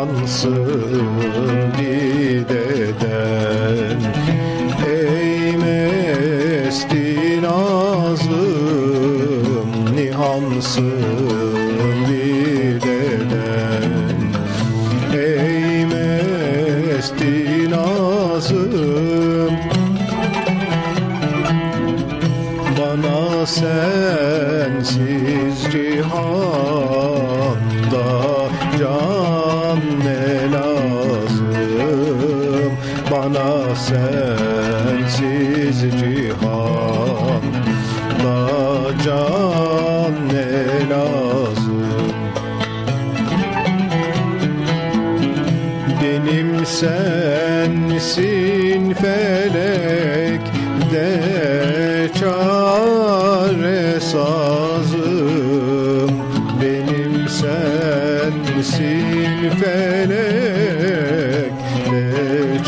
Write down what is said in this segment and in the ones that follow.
nihansın dideden. Ey mesti nazım nihansın dideden. Ey mesti nazım Bana sensiz cihanda can Bana sensiz cihanda can ne lazım? Benim sensin felek de çare sazım. Benim sensin felek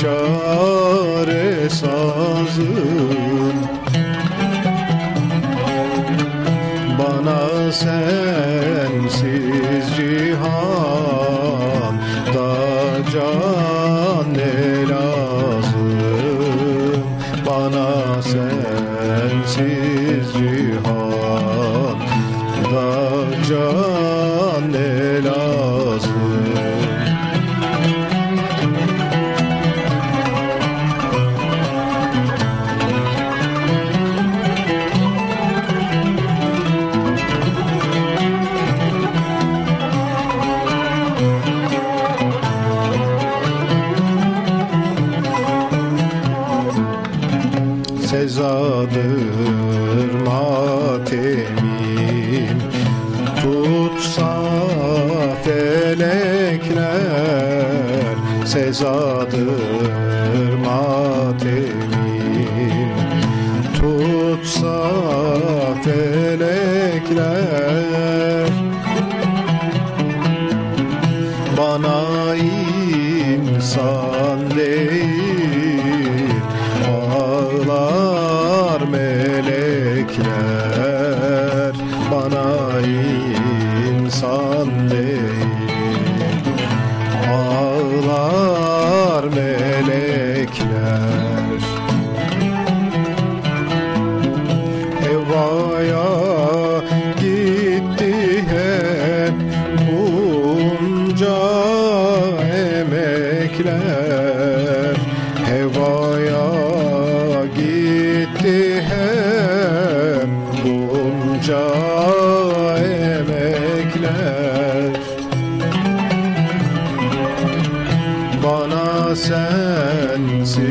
çare sazım. Bana sensiz sezadır matemim Tutsa felekler sezadır matemim Tutsa felekler bana insan değil melekler emekler Bana sensiz